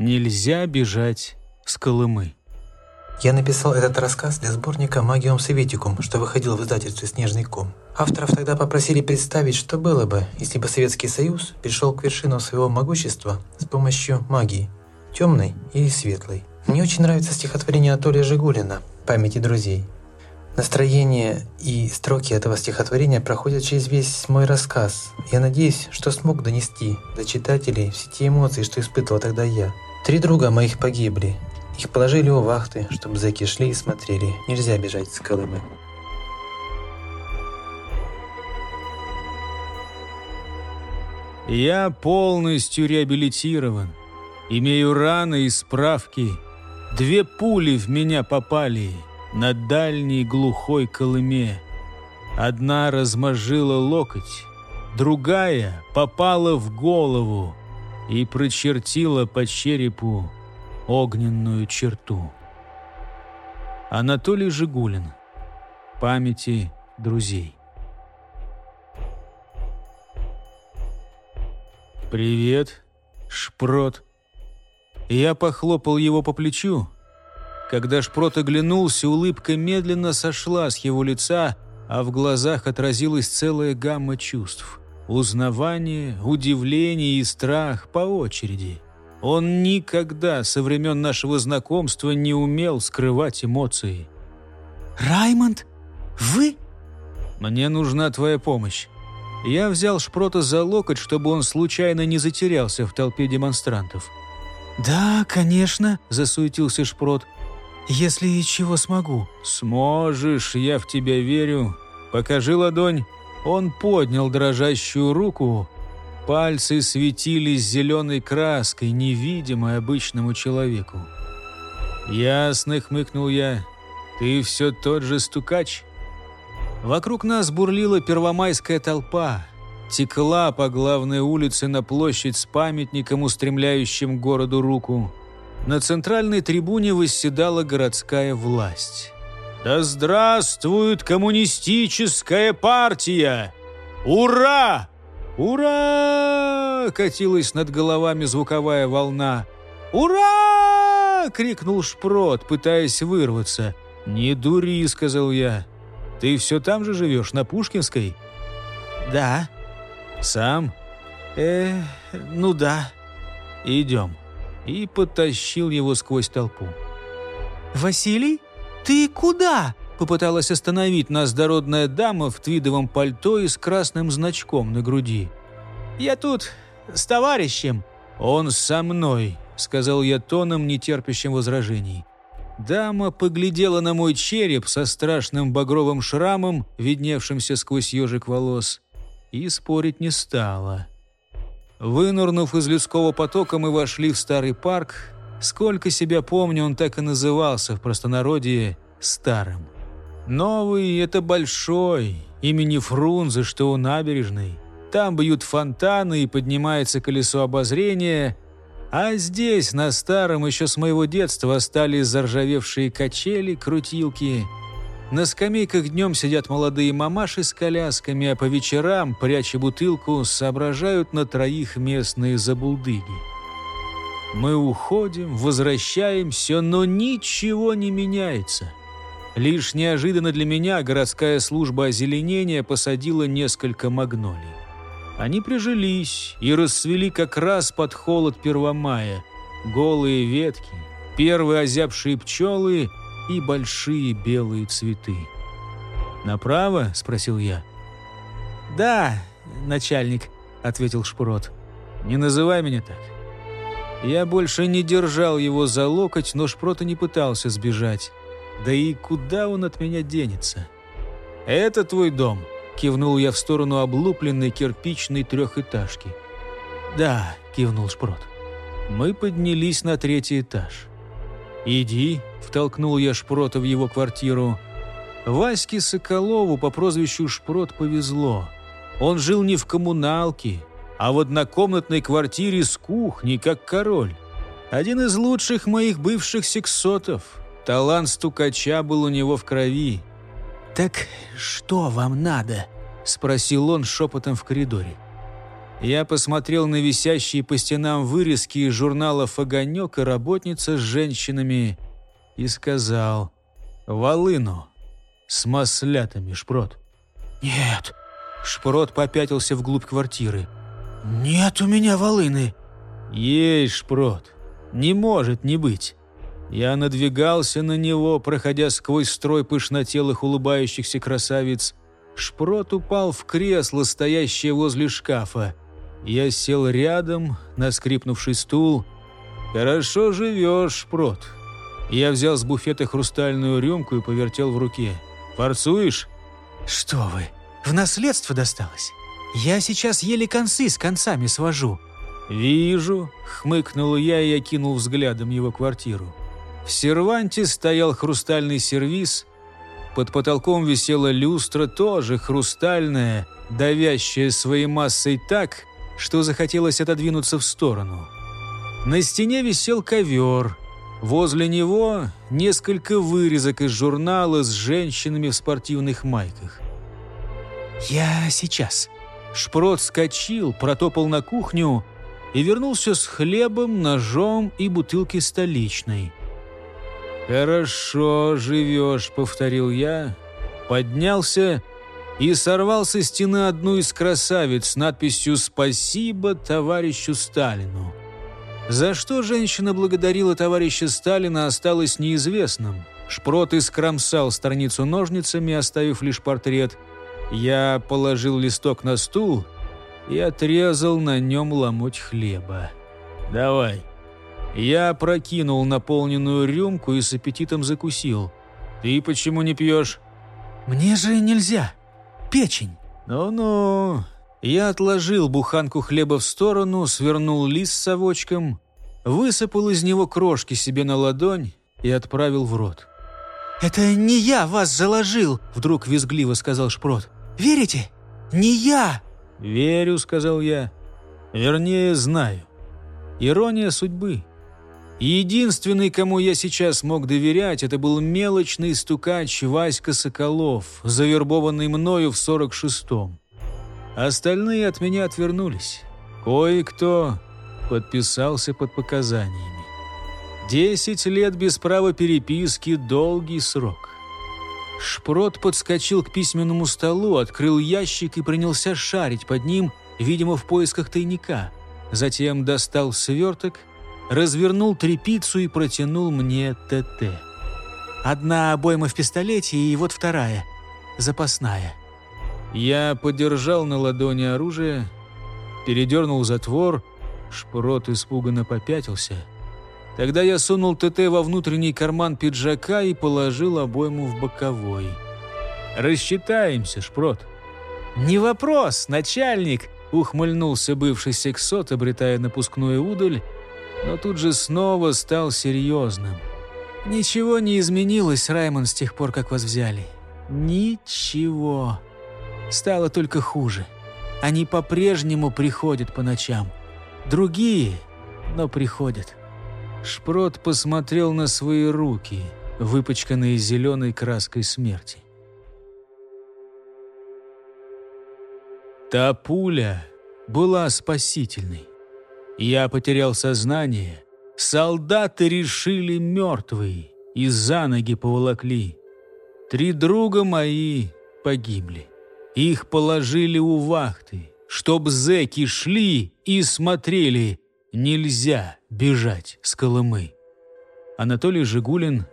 Нельзя бежать с Колымы. Я написал этот рассказ для сборника «Магиум Советикум», что выходил в издательстве «Снежный ком». Авторов тогда попросили представить, что было бы, если бы Советский Союз пришел к вершину своего могущества с помощью магии, темной или светлой. Мне очень нравится стихотворение Анатолия Жигулина «Памяти друзей». Настроение и строки этого стихотворения проходят через весь мой рассказ. Я надеюсь, что смог донести до читателей все те эмоции, что испытывал тогда я. Три друга моих погибли. Их положили у вахты, чтобы зэки шли и смотрели. Нельзя бежать с Колымы. Я полностью реабилитирован. Имею раны и справки. Две пули в меня попали на дальней глухой Колыме. Одна размажила локоть, другая попала в голову и прочертила по черепу огненную черту. Анатолий Жигулин. Памяти друзей. «Привет, Шпрот». Я похлопал его по плечу. Когда Шпрот оглянулся, улыбка медленно сошла с его лица, а в глазах отразилась целая гамма чувств. Узнавание, удивление и страх по очереди. Он никогда со времен нашего знакомства не умел скрывать эмоции. «Раймонд, вы?» «Мне нужна твоя помощь». Я взял Шпрота за локоть, чтобы он случайно не затерялся в толпе демонстрантов. «Да, конечно», — засуетился Шпрот. «Если чего смогу». «Сможешь, я в тебя верю. Покажи ладонь». Он поднял дрожащую руку. Пальцы светились зеленой краской, невидимой обычному человеку. «Ясно», — хмыкнул я. «Ты все тот же стукач?» Вокруг нас бурлила первомайская толпа. Текла по главной улице на площадь с памятником, устремляющим городу руку. На центральной трибуне восседала городская власть. «Да здравствует коммунистическая партия! Ура! Ура!» — катилась над головами звуковая волна. «Ура!» — крикнул Шпрот, пытаясь вырваться. «Не дури», — сказал я. «Ты все там же живешь, на Пушкинской?» «Да». «Сам?» «Э, ну да». «Идем». И потащил его сквозь толпу. «Василий, ты куда?» Попыталась остановить нас дородная дама в твидовом пальто и с красным значком на груди. «Я тут с товарищем». «Он со мной», — сказал я тоном, нетерпящим возражений. Дама поглядела на мой череп со страшным багровым шрамом, видневшимся сквозь ежик волос, и спорить не стала. Вынурнув из людского потока, мы вошли в старый парк. Сколько себя помню, он так и назывался в простонародье «старым». Новый — это большой, имени Фрунзе, что у набережной. Там бьют фонтаны и поднимается колесо обозрения, а здесь, на старом, еще с моего детства остались заржавевшие качели, крутилки. На скамейках днем сидят молодые мамаши с колясками, а по вечерам, пряча бутылку, соображают на троих местные забулдыги. Мы уходим, возвращаемся, но ничего не меняется. Лишь неожиданно для меня городская служба озеленения посадила несколько магнолий. Они прижились и расцвели как раз под холод Первомая. Голые ветки, первые озябшие пчелы и большие белые цветы. «Направо?» – спросил я. «Да, начальник», – ответил Шпурот. «Не называй меня так». Я больше не держал его за локоть, но Шпрот и не пытался сбежать. Да и куда он от меня денется? «Это твой дом?» – кивнул я в сторону облупленной кирпичной трехэтажки. «Да», – кивнул Шпрот. Мы поднялись на третий этаж. «Иди», — втолкнул я Шпрота в его квартиру. Ваське Соколову по прозвищу Шпрот повезло. Он жил не в коммуналке, а в однокомнатной квартире с кухней, как король. Один из лучших моих бывших сексотов. Талант стукача был у него в крови. «Так что вам надо?» — спросил он шепотом в коридоре. Я посмотрел на висящие по стенам вырезки из журналов «Огонек» и «Работница с женщинами» и сказал «Волыну с маслятами, Шпрот». «Нет». Шпрот попятился вглубь квартиры. «Нет у меня волыны». «Есть, Шпрот. Не может не быть». Я надвигался на него, проходя сквозь строй пышнотелых улыбающихся красавиц. Шпрот упал в кресло, стоящее возле шкафа. Я сел рядом на скрипнувший стул. «Хорошо живешь, Шпрот». Я взял с буфета хрустальную рюмку и повертел в руке. «Форцуешь?» «Что вы, в наследство досталось? Я сейчас еле концы с концами свожу». «Вижу», — хмыкнул я и окинул взглядом его квартиру. В серванте стоял хрустальный сервиз. Под потолком висела люстра, тоже хрустальная, давящая своей массой так, что захотелось отодвинуться в сторону. На стене висел ковер. Возле него несколько вырезок из журнала с женщинами в спортивных майках. «Я сейчас». Шпрот скочил, протопал на кухню и вернулся с хлебом, ножом и бутылкой столичной. «Хорошо живешь», — повторил я, поднялся и сорвал со стены одну из красавиц с надписью «Спасибо товарищу Сталину». За что женщина благодарила товарища Сталина, осталось неизвестным. Шпрот искромсал страницу ножницами, оставив лишь портрет. Я положил листок на стул и отрезал на нем ломоть хлеба. «Давай». Я прокинул наполненную рюмку и с аппетитом закусил. «Ты почему не пьешь?» «Мне же нельзя. Печень». «Ну-ну». Я отложил буханку хлеба в сторону, свернул лист с совочком, высыпал из него крошки себе на ладонь и отправил в рот. «Это не я вас заложил!» — вдруг визгливо сказал Шпрот. «Верите? Не я!» «Верю», — сказал я. «Вернее, знаю. Ирония судьбы. Единственный, кому я сейчас мог доверять, это был мелочный стукач Васька Соколов, завербованный мною в 46-м. Остальные от меня отвернулись. Кое-кто подписался под показаниями. Десять лет без права переписки – долгий срок. Шпрот подскочил к письменному столу, открыл ящик и принялся шарить под ним, видимо, в поисках тайника. Затем достал сверток – развернул трепицу и протянул мне ТТ. Одна обойма в пистолете и вот вторая, запасная. Я подержал на ладони оружие, передернул затвор, шпрот испуганно попятился. Тогда я сунул ТТ во внутренний карман пиджака и положил обойму в боковой. «Рассчитаемся, шпрот». «Не вопрос, начальник!» — ухмыльнулся бывший сексот, обретая напускную удаль, но тут же снова стал серьезным. «Ничего не изменилось, Раймон, с тех пор, как вас взяли. Ничего. Стало только хуже. Они по-прежнему приходят по ночам. Другие, но приходят». Шпрот посмотрел на свои руки, выпачканные зеленой краской смерти. Та пуля была спасительной. Я потерял сознание. Солдаты решили мертвые и за ноги поволокли. Три друга мои погибли. Их положили у вахты, чтоб зэки шли и смотрели. Нельзя бежать с Колымы. Анатолий Жигулин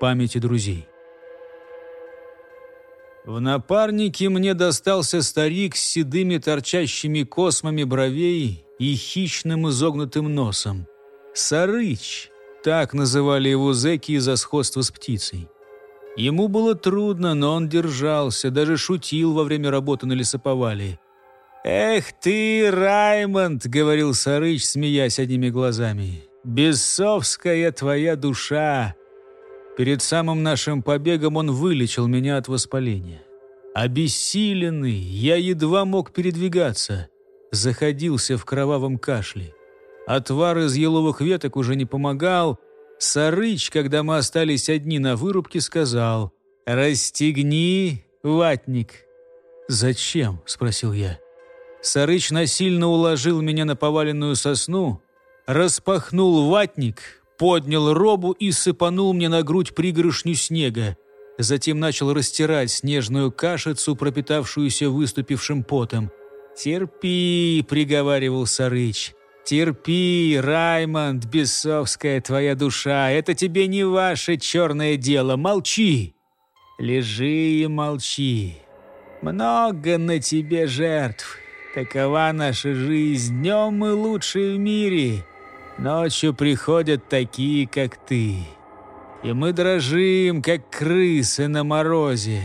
«Памяти друзей». В напарнике мне достался старик с седыми торчащими космами бровей и хищным изогнутым носом. Сарыч, так называли его зэки из-за сходства с птицей. Ему было трудно, но он держался, даже шутил во время работы на лесоповале. «Эх ты, Раймонд!» — говорил Сарыч, смеясь одними глазами. Бесовская твоя душа. Перед самым нашим побегом он вылечил меня от воспаления. Обессиленный, я едва мог передвигаться. Заходился в кровавом кашле. Отвар из еловых веток уже не помогал. Сарыч, когда мы остались одни на вырубке, сказал «Расстегни, ватник». «Зачем?» – спросил я. Сарыч насильно уложил меня на поваленную сосну, распахнул ватник, поднял робу и сыпанул мне на грудь пригоршню снега. Затем начал растирать снежную кашицу, пропитавшуюся выступившим потом. «Терпи», — приговаривал Сарыч, — «терпи, Раймонд, бесовская твоя душа, это тебе не ваше черное дело, молчи!» «Лежи и молчи. Много на тебе жертв. Такова наша жизнь, днем мы лучшие в мире. Ночью приходят такие, как ты. И мы дрожим, как крысы на морозе.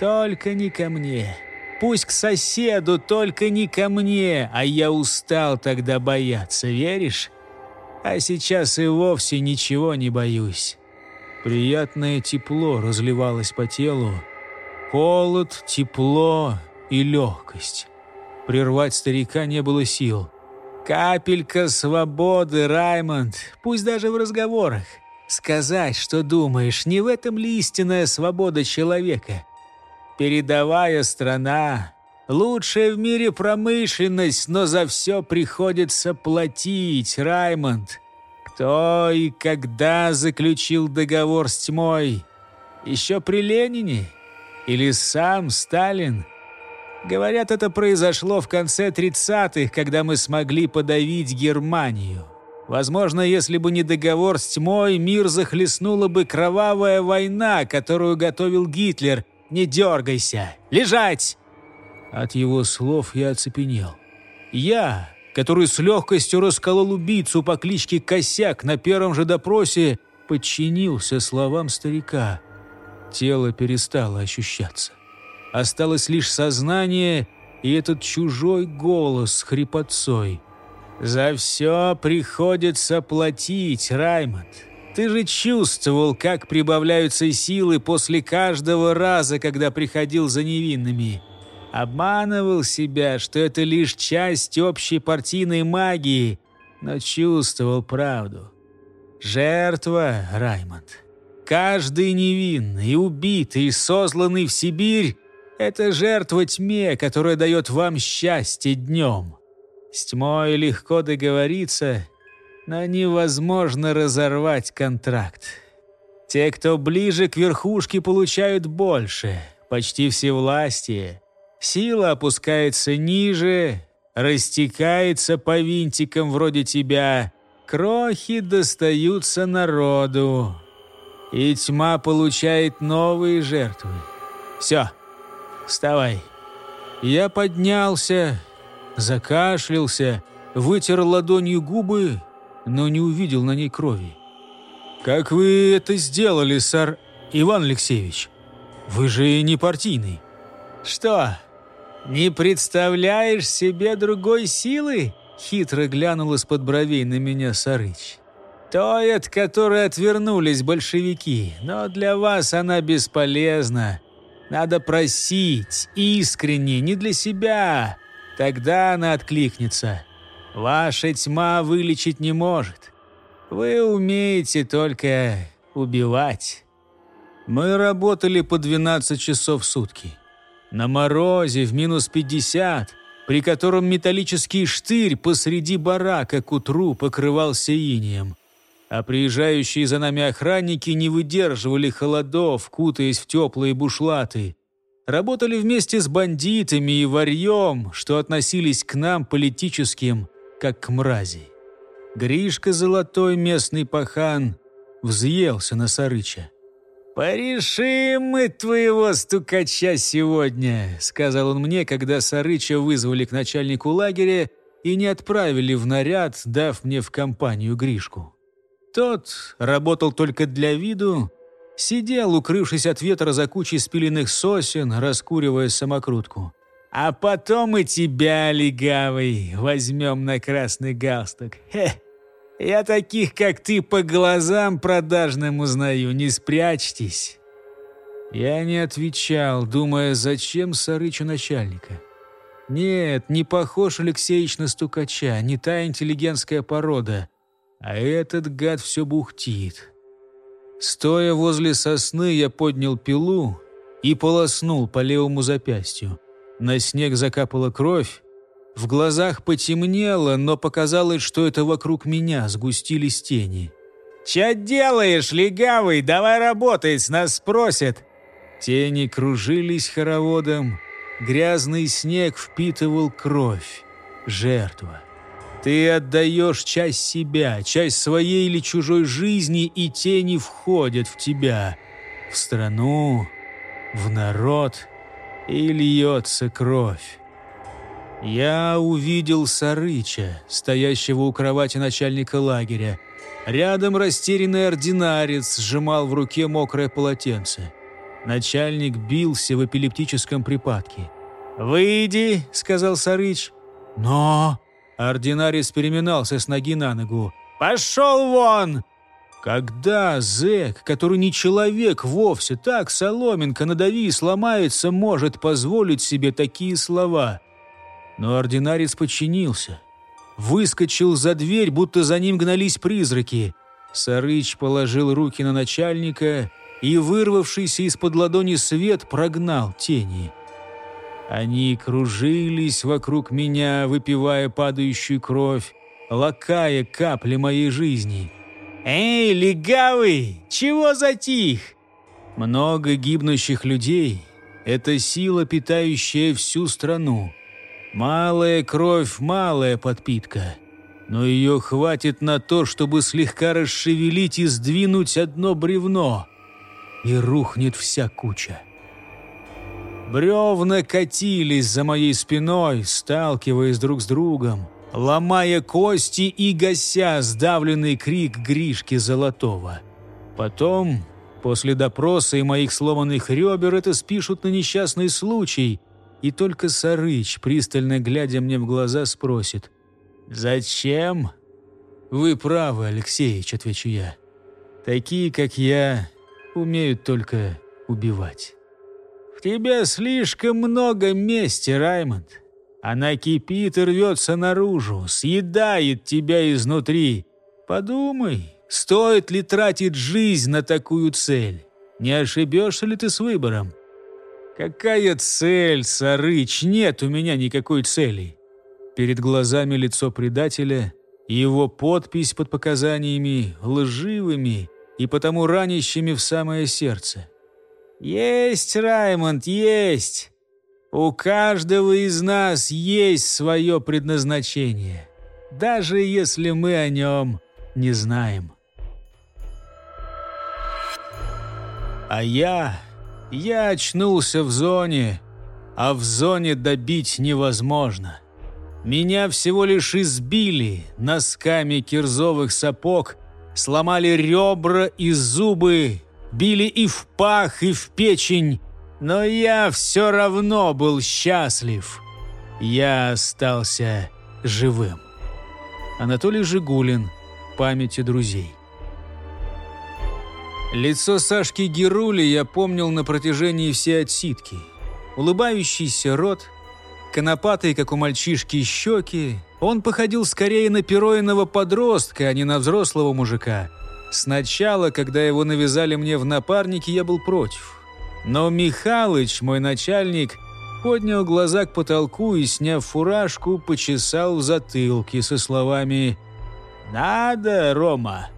Только не ко мне. Пусть к соседу, только не ко мне. А я устал тогда бояться, веришь? А сейчас и вовсе ничего не боюсь. Приятное тепло разливалось по телу. Холод, тепло и легкость. Прервать старика не было сил. Капелька свободы, Раймонд, пусть даже в разговорах. Сказать, что думаешь, не в этом ли истинная свобода человека? Передовая страна, лучшая в мире промышленность, но за все приходится платить, Раймонд. Кто и когда заключил договор с тьмой? Еще при Ленине? Или сам Сталин? Говорят, это произошло в конце 30-х, когда мы смогли подавить Германию. Возможно, если бы не договор с тьмой, мир захлестнула бы кровавая война, которую готовил Гитлер. Не дергайся! Лежать!» От его слов я оцепенел. Я, который с легкостью расколол убийцу по кличке Косяк на первом же допросе, подчинился словам старика. Тело перестало ощущаться. Осталось лишь сознание и этот чужой голос с хрипотцой. «За все приходится платить, Раймонд. Ты же чувствовал, как прибавляются силы после каждого раза, когда приходил за невинными. Обманывал себя, что это лишь часть общей партийной магии, но чувствовал правду. Жертва, Раймонд. Каждый невинный, убитый и сосланный в Сибирь это жертва тьме, которая дает вам счастье днем. С тьмой легко договориться, но невозможно разорвать контракт. Те, кто ближе к верхушке, получают больше, почти всевластие. Сила опускается ниже, растекается по винтикам вроде тебя. Крохи достаются народу. И тьма получает новые жертвы. Все. Вставай!» Я поднялся, закашлялся, вытер ладонью губы, но не увидел на ней крови. «Как вы это сделали, сэр Иван Алексеевич? Вы же не партийный». «Что, не представляешь себе другой силы?» Хитро глянул из-под бровей на меня Сарыч. «Той, от которой отвернулись большевики, но для вас она бесполезна. Надо просить, искренне, не для себя. Тогда она откликнется. Ваша тьма вылечить не может. Вы умеете только убивать. Мы работали по 12 часов в сутки. На морозе в минус 50, при котором металлический штырь посреди барака к утру покрывался инием а приезжающие за нами охранники не выдерживали холодов, кутаясь в теплые бушлаты. Работали вместе с бандитами и варьем, что относились к нам политическим, как к мрази. Гришка Золотой, местный пахан, взъелся на Сарыча. «Порешим мы твоего стукача сегодня», — сказал он мне, когда Сарыча вызвали к начальнику лагеря и не отправили в наряд, дав мне в компанию Гришку. Тот работал только для виду, сидел, укрывшись от ветра за кучей спиленных сосен, раскуривая самокрутку. «А потом и тебя, легавый, возьмем на красный галстук. Хе! Я таких, как ты, по глазам продажным узнаю, не спрячьтесь». Я не отвечал, думая, зачем Сарычу начальника. Нет, не похож Алексеич на стукача, не та интеллигентская порода. А этот гад все бухтит. Стоя возле сосны, я поднял пилу и полоснул по левому запястью. На снег закапала кровь, в глазах потемнело, но показалось, что это вокруг меня сгустились тени. «Чё делаешь, легавый? Давай работай, с нас спросят!» Тени кружились хороводом, грязный снег впитывал кровь. Жертва. Ты отдаешь часть себя, часть своей или чужой жизни, и тени входят в тебя, в страну, в народ, и льется кровь. Я увидел Сарыча, стоящего у кровати начальника лагеря. Рядом растерянный ординарец сжимал в руке мокрое полотенце. Начальник бился в эпилептическом припадке. «Выйди», — сказал Сарыч. «Но...» — ординарец переминался с ноги на ногу. «Пошел вон!» Когда зэк, который не человек вовсе, так, соломинка, надави и сломается, может позволить себе такие слова? Но ординарец подчинился. Выскочил за дверь, будто за ним гнались призраки. Сарыч положил руки на начальника и вырвавшийся из-под ладони свет прогнал тени. Они кружились вокруг меня, выпивая падающую кровь, лакая капли моей жизни. «Эй, легавый, чего затих?» Много гибнущих людей — это сила, питающая всю страну. Малая кровь, малая подпитка. Но ее хватит на то, чтобы слегка расшевелить и сдвинуть одно бревно — и рухнет вся куча. Бревна катились за моей спиной, сталкиваясь друг с другом, ломая кости и гася сдавленный крик Гришки Золотого. Потом, после допроса и моих сломанных ребер, это спишут на несчастный случай, и только Сарыч, пристально глядя мне в глаза, спросит «Зачем?» «Вы правы, Алексеич», — отвечу я. «Такие, как я, умеют только убивать. В тебе слишком много мести, Раймонд. Она кипит и рвется наружу, съедает тебя изнутри. Подумай, стоит ли тратить жизнь на такую цель? Не ошибешься ли ты с выбором? Какая цель, Сарыч? Нет у меня никакой цели. Перед глазами лицо предателя, его подпись под показаниями лживыми и потому ранящими в самое сердце. «Есть, Раймонд, есть! У каждого из нас есть свое предназначение, даже если мы о нем не знаем». А я... я очнулся в зоне, а в зоне добить невозможно. Меня всего лишь избили носками кирзовых сапог сломали ребра и зубы, били и в пах, и в печень, но я все равно был счастлив. Я остался живым. Анатолий Жигулин. Памяти друзей. Лицо Сашки Герули я помнил на протяжении всей отсидки. Улыбающийся рот, конопатые, как у мальчишки, щеки, он походил скорее на пероиного подростка, а не на взрослого мужика. Сначала, когда его навязали мне в напарники, я был против. Но Михалыч, мой начальник, поднял глаза к потолку и, сняв фуражку, почесал в затылке со словами «Надо, Рома!».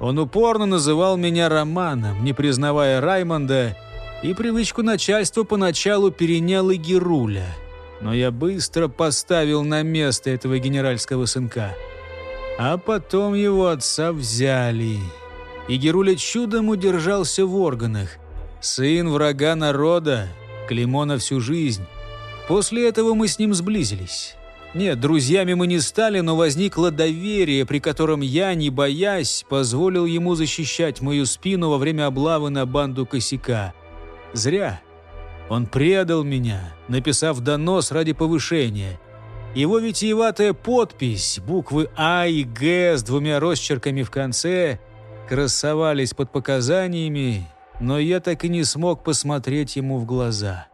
Он упорно называл меня Романом, не признавая Раймонда, и привычку начальства поначалу перенял и Геруля – но я быстро поставил на место этого генеральского сынка. А потом его отца взяли. И Геруля чудом удержался в органах. Сын врага народа, клеймо на всю жизнь. После этого мы с ним сблизились. Нет, друзьями мы не стали, но возникло доверие, при котором я, не боясь, позволил ему защищать мою спину во время облавы на банду косяка. Зря. Он предал меня, написав донос ради повышения. Его витиеватая подпись, буквы А и Г с двумя росчерками в конце, красовались под показаниями, но я так и не смог посмотреть ему в глаза.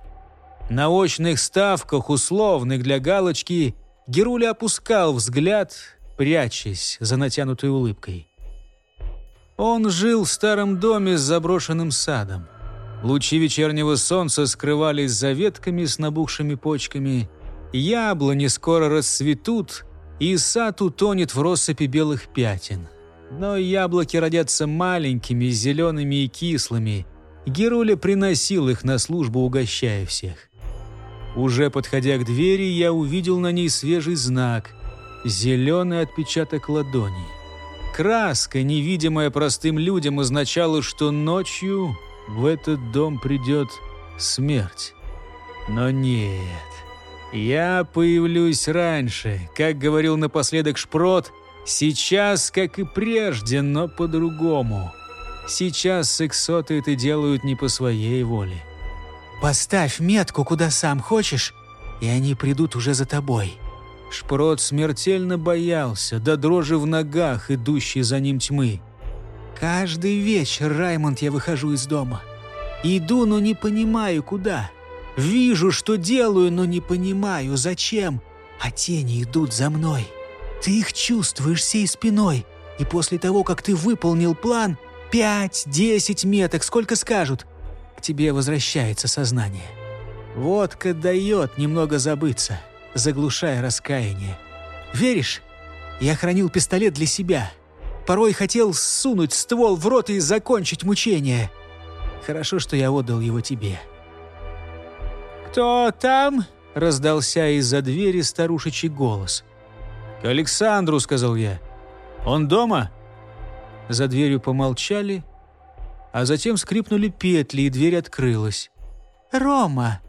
На очных ставках, условных для галочки, Геруля опускал взгляд, прячась за натянутой улыбкой. Он жил в старом доме с заброшенным садом. Лучи вечернего солнца скрывались за ветками с набухшими почками – Яблони скоро расцветут, и сад утонет в россыпи белых пятен. Но яблоки родятся маленькими, зелеными и кислыми. Геруля приносил их на службу, угощая всех. Уже подходя к двери, я увидел на ней свежий знак – зеленый отпечаток ладони. Краска, невидимая простым людям, означала, что ночью в этот дом придет смерть. Но нет, я появлюсь раньше, как говорил напоследок Шпрот, сейчас, как и прежде, но по-другому. Сейчас сексоты это делают не по своей воле. Поставь метку, куда сам хочешь, и они придут уже за тобой. Шпрот смертельно боялся, до дрожи в ногах, идущей за ним тьмы. Каждый вечер, Раймонд, я выхожу из дома. Иду, но не понимаю, куда. Вижу, что делаю, но не понимаю, зачем. А тени идут за мной. Ты их чувствуешь всей спиной. И после того, как ты выполнил план, пять-десять меток, сколько скажут, к тебе возвращается сознание. Водка дает немного забыться, заглушая раскаяние. Веришь? Я хранил пистолет для себя. Порой хотел сунуть ствол в рот и закончить мучение. Хорошо, что я отдал его тебе. «Кто там?» — раздался из-за двери старушечий голос. «К Александру», — сказал я. «Он дома?» За дверью помолчали, а затем скрипнули петли, и дверь открылась. «Рома,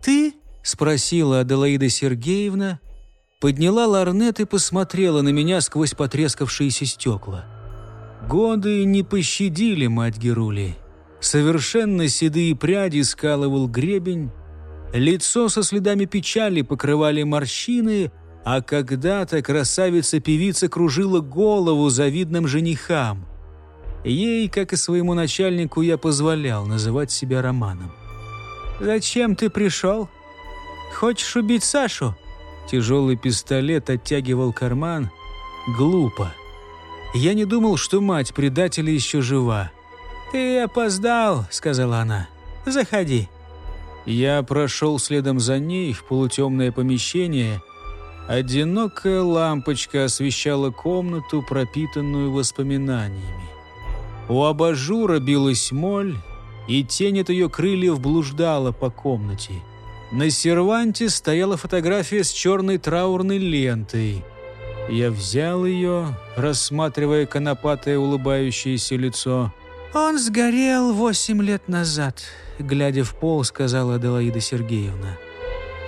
ты?» — спросила Аделаида Сергеевна, подняла ларнет и посмотрела на меня сквозь потрескавшиеся стекла. Годы не пощадили мать Герули. Совершенно седые пряди скалывал гребень, Лицо со следами печали покрывали морщины, а когда-то красавица-певица кружила голову завидным женихам. Ей, как и своему начальнику, я позволял называть себя Романом. «Зачем ты пришел? Хочешь убить Сашу?» Тяжелый пистолет оттягивал карман. Глупо. Я не думал, что мать предателя еще жива. «Ты опоздал», — сказала она. «Заходи». Я прошел следом за ней в полутемное помещение. Одинокая лампочка освещала комнату, пропитанную воспоминаниями. У абажура билась моль, и тень от ее крыльев блуждала по комнате. На серванте стояла фотография с черной траурной лентой. Я взял ее, рассматривая конопатое улыбающееся лицо. «Он сгорел восемь лет назад», глядя в пол, сказала Аделаида Сергеевна.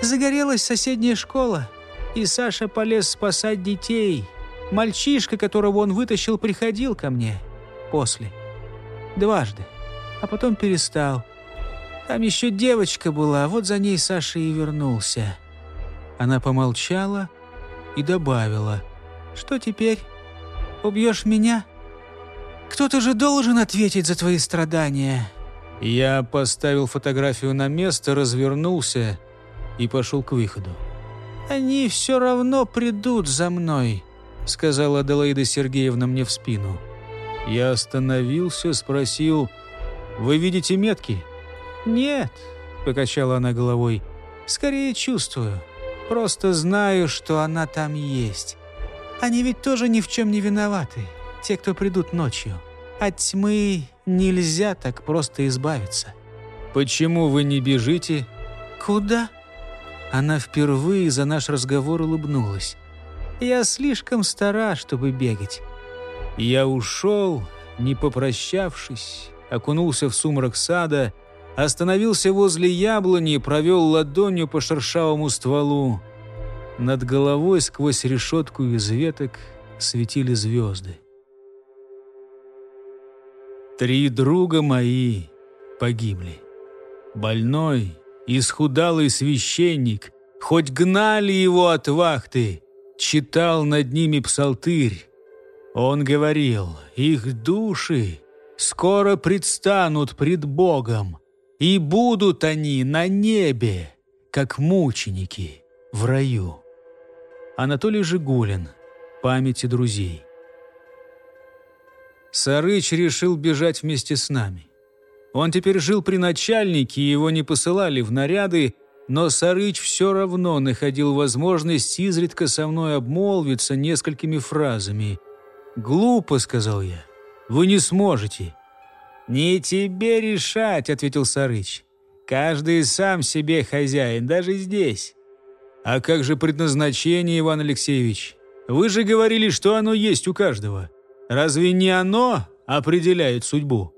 «Загорелась соседняя школа, и Саша полез спасать детей. Мальчишка, которого он вытащил, приходил ко мне после. Дважды. А потом перестал. Там еще девочка была, вот за ней Саша и вернулся». Она помолчала и добавила. «Что теперь? Убьешь меня? Кто-то же должен ответить за твои страдания». Я поставил фотографию на место, развернулся и пошел к выходу. «Они все равно придут за мной», — сказала Аделаида Сергеевна мне в спину. Я остановился, спросил, «Вы видите метки?» «Нет», — покачала она головой, — «скорее чувствую. Просто знаю, что она там есть. Они ведь тоже ни в чем не виноваты, те, кто придут ночью. От тьмы нельзя так просто избавиться. «Почему вы не бежите?» «Куда?» Она впервые за наш разговор улыбнулась. «Я слишком стара, чтобы бегать». Я ушел, не попрощавшись, окунулся в сумрак сада, остановился возле яблони и провел ладонью по шершавому стволу. Над головой сквозь решетку из веток светили звезды. Три друга мои погибли. Больной, исхудалый священник, хоть гнали его от вахты, читал над ними псалтырь. Он говорил, их души скоро предстанут пред Богом, и будут они на небе, как мученики в раю. Анатолий Жигулин. Памяти друзей. Сарыч решил бежать вместе с нами. Он теперь жил при начальнике, и его не посылали в наряды, но Сарыч все равно находил возможность изредка со мной обмолвиться несколькими фразами. «Глупо», — сказал я, — «вы не сможете». «Не тебе решать», — ответил Сарыч. «Каждый сам себе хозяин, даже здесь». «А как же предназначение, Иван Алексеевич? Вы же говорили, что оно есть у каждого. Разве не оно определяет судьбу?»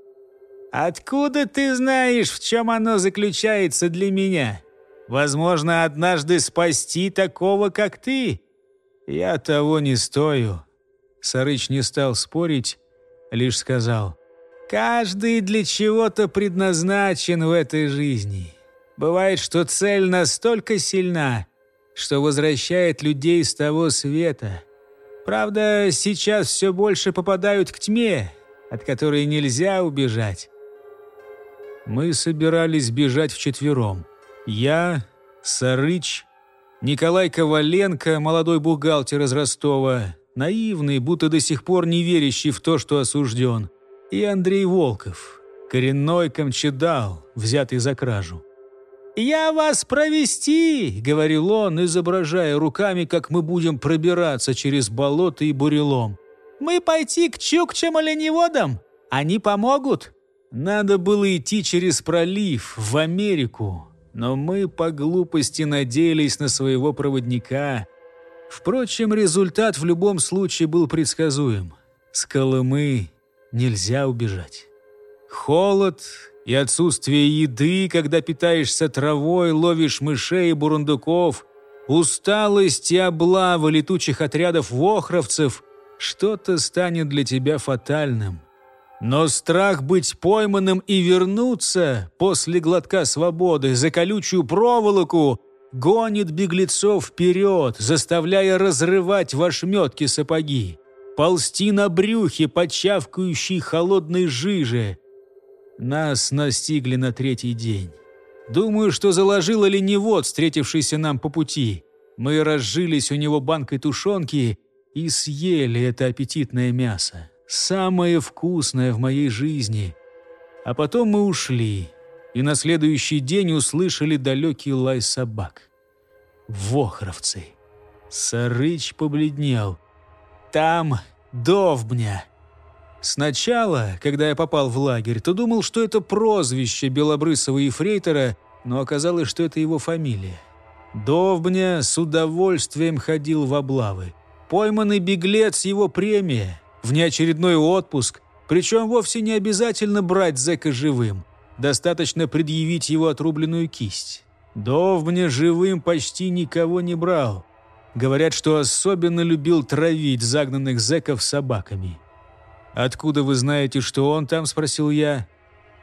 «Откуда ты знаешь, в чем оно заключается для меня? Возможно, однажды спасти такого, как ты?» «Я того не стою». Сарыч не стал спорить, лишь сказал. «Каждый для чего-то предназначен в этой жизни. Бывает, что цель настолько сильна, что возвращает людей с того света. Правда, сейчас все больше попадают к тьме, от которой нельзя убежать. Мы собирались бежать вчетвером. Я, Сарыч, Николай Коваленко, молодой бухгалтер из Ростова, наивный, будто до сих пор не верящий в то, что осужден, и Андрей Волков, коренной камчедал, взятый за кражу. «Я вас провести!» — говорил он, изображая руками, как мы будем пробираться через болото и бурелом. «Мы пойти к чукчам оленеводам? Они помогут?» Надо было идти через пролив, в Америку, но мы по глупости надеялись на своего проводника. Впрочем, результат в любом случае был предсказуем. С Колымы нельзя убежать. Холод и отсутствие еды, когда питаешься травой, ловишь мышей и бурундуков, усталость и облава летучих отрядов вохровцев – что-то станет для тебя фатальным – но страх быть пойманным и вернуться после глотка свободы за колючую проволоку гонит беглецов вперед, заставляя разрывать в ошметке сапоги, ползти на брюхе чавкающей холодной жиже. Нас настигли на третий день. Думаю, что заложил оленевод, встретившийся нам по пути. Мы разжились у него банкой тушенки и съели это аппетитное мясо самое вкусное в моей жизни. А потом мы ушли, и на следующий день услышали далекий лай собак. Вохровцы. Сарыч побледнел. Там Довбня. Сначала, когда я попал в лагерь, то думал, что это прозвище белобрысого ефрейтора, но оказалось, что это его фамилия. Довбня с удовольствием ходил в облавы. Пойманный беглец – его премия внеочередной отпуск, причем вовсе не обязательно брать зэка живым. Достаточно предъявить его отрубленную кисть. Дов мне живым почти никого не брал. Говорят, что особенно любил травить загнанных зэков собаками. «Откуда вы знаете, что он там?» – спросил я.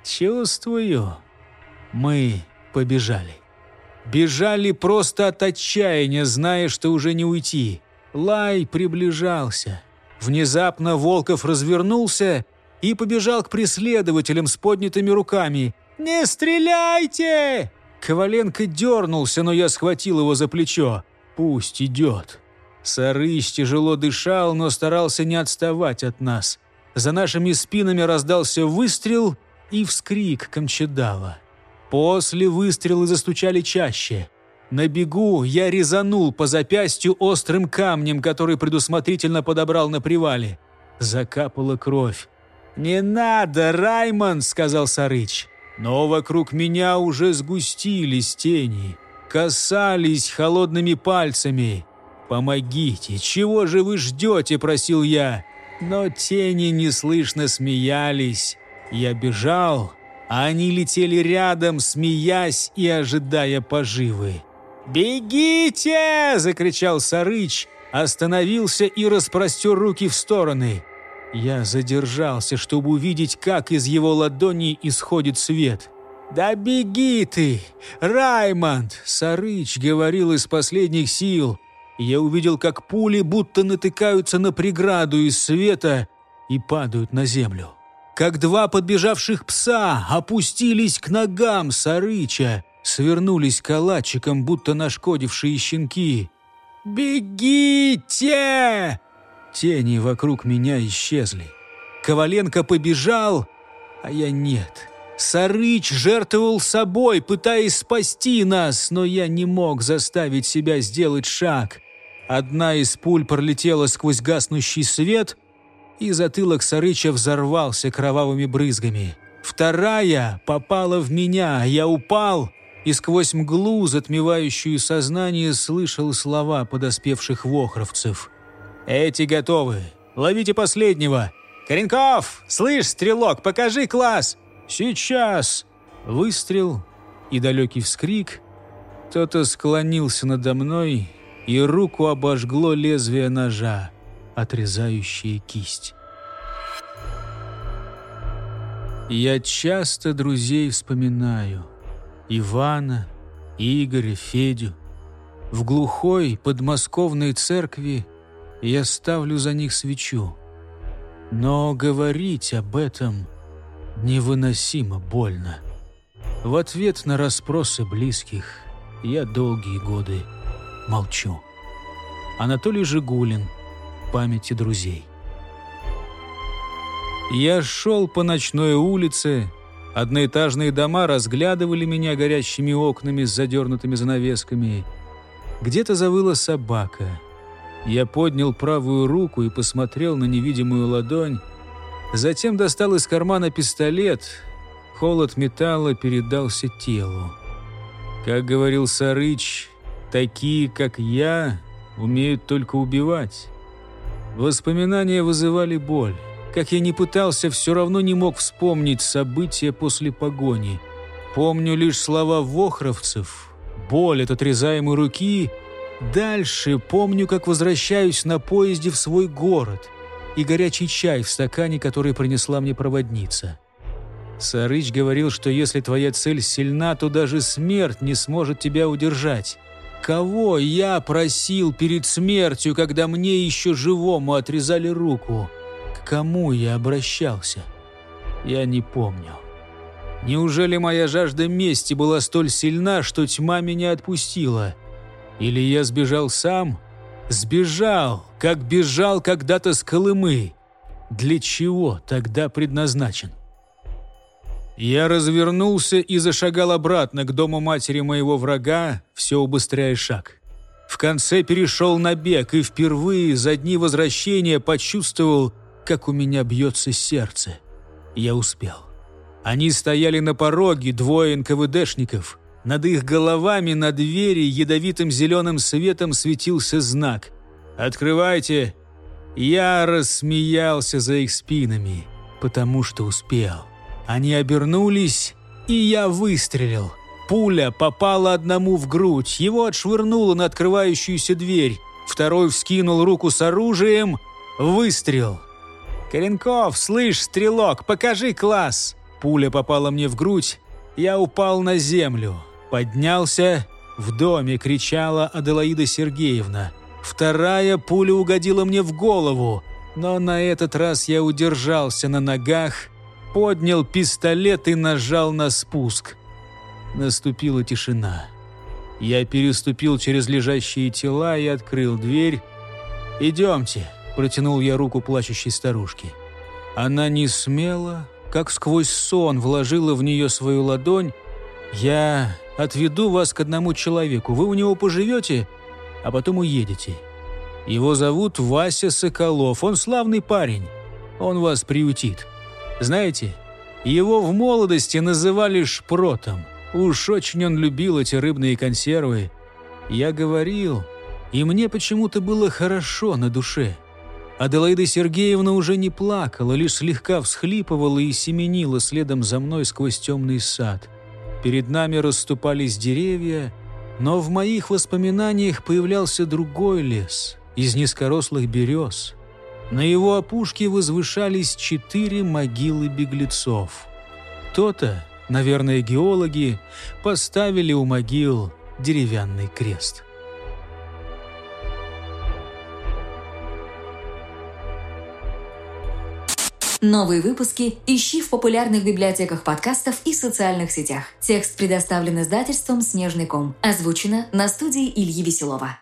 «Чувствую». Мы побежали. Бежали просто от отчаяния, зная, что уже не уйти. Лай приближался. Внезапно Волков развернулся и побежал к преследователям с поднятыми руками. «Не стреляйте!» Коваленко дернулся, но я схватил его за плечо. «Пусть идет». Сарыч тяжело дышал, но старался не отставать от нас. За нашими спинами раздался выстрел и вскрик Камчедала. После выстрелы застучали чаще – на бегу я резанул по запястью острым камнем, который предусмотрительно подобрал на привале. Закапала кровь. «Не надо, Раймонд!» — сказал Сарыч. Но вокруг меня уже сгустились тени, касались холодными пальцами. «Помогите! Чего же вы ждете?» – просил я. Но тени неслышно смеялись. Я бежал, а они летели рядом, смеясь и ожидая поживы. «Бегите!» – закричал Сарыч, остановился и распростер руки в стороны. Я задержался, чтобы увидеть, как из его ладони исходит свет. «Да беги ты! Раймонд!» — Сарыч говорил из последних сил. Я увидел, как пули будто натыкаются на преграду из света и падают на землю. Как два подбежавших пса опустились к ногам Сарыча, свернулись калачиком, будто нашкодившие щенки. «Бегите!» Тени вокруг меня исчезли. Коваленко побежал, а я нет. Сарыч жертвовал собой, пытаясь спасти нас, но я не мог заставить себя сделать шаг. Одна из пуль пролетела сквозь гаснущий свет, и затылок Сарыча взорвался кровавыми брызгами. Вторая попала в меня, я упал, и сквозь мглу, затмевающую сознание, слышал слова подоспевших вохровцев. «Эти готовы! Ловите последнего! Коренков! Слышь, стрелок, покажи класс!» «Сейчас!» Выстрел и далекий вскрик. Кто-то склонился надо мной, и руку обожгло лезвие ножа, отрезающее кисть. Я часто друзей вспоминаю. Ивана, Игоря, Федю. В глухой подмосковной церкви я ставлю за них свечу. Но говорить об этом – невыносимо больно. В ответ на расспросы близких я долгие годы молчу. Анатолий Жигулин. Памяти друзей. Я шел по ночной улице. Одноэтажные дома разглядывали меня горящими окнами с задернутыми занавесками. Где-то завыла собака. Я поднял правую руку и посмотрел на невидимую ладонь, Затем достал из кармана пистолет. Холод металла передался телу. Как говорил Сарыч, такие, как я, умеют только убивать. Воспоминания вызывали боль. Как я не пытался, все равно не мог вспомнить события после погони. Помню лишь слова вохровцев, боль от отрезаемой руки. Дальше помню, как возвращаюсь на поезде в свой город – и горячий чай в стакане, который принесла мне проводница. Сарыч говорил, что если твоя цель сильна, то даже смерть не сможет тебя удержать. Кого я просил перед смертью, когда мне еще живому отрезали руку? К кому я обращался? Я не помню. Неужели моя жажда мести была столь сильна, что тьма меня отпустила? Или я сбежал сам? Сбежал, как бежал когда-то с Колымы. Для чего тогда предназначен? Я развернулся и зашагал обратно к дому матери моего врага, все убыстряя шаг. В конце перешел на бег и впервые за дни возвращения почувствовал, как у меня бьется сердце. Я успел. Они стояли на пороге, двое НКВДшников. Над их головами на двери ядовитым зеленым светом светился знак «Открывайте!» Я рассмеялся за их спинами, потому что успел. Они обернулись, и я выстрелил. Пуля попала одному в грудь, его отшвырнуло на открывающуюся дверь. Второй вскинул руку с оружием. Выстрел. «Коренков, слышь, стрелок, покажи класс!» Пуля попала мне в грудь. Я упал на землю. Поднялся. В доме кричала Аделаида Сергеевна. Вторая пуля угодила мне в голову, но на этот раз я удержался на ногах, поднял пистолет и нажал на спуск. Наступила тишина. Я переступил через лежащие тела и открыл дверь. «Идемте», – протянул я руку плачущей старушке. Она не смела, как сквозь сон вложила в нее свою ладонь. «Я отведу вас к одному человеку. Вы у него поживете, а потом уедете. Его зовут Вася Соколов. Он славный парень. Он вас приютит. Знаете, его в молодости называли шпротом. Уж очень он любил эти рыбные консервы. Я говорил, и мне почему-то было хорошо на душе. Аделаида Сергеевна уже не плакала, лишь слегка всхлипывала и семенила следом за мной сквозь темный сад. Перед нами расступались деревья, но в моих воспоминаниях появлялся другой лес, из низкорослых берез. На его опушке возвышались четыре могилы беглецов. То-то Наверное, геологи поставили у могил деревянный крест. Новые выпуски ищи в популярных библиотеках подкастов и социальных сетях. Текст предоставлен издательством «Снежный ком». Озвучено на студии Ильи Веселова.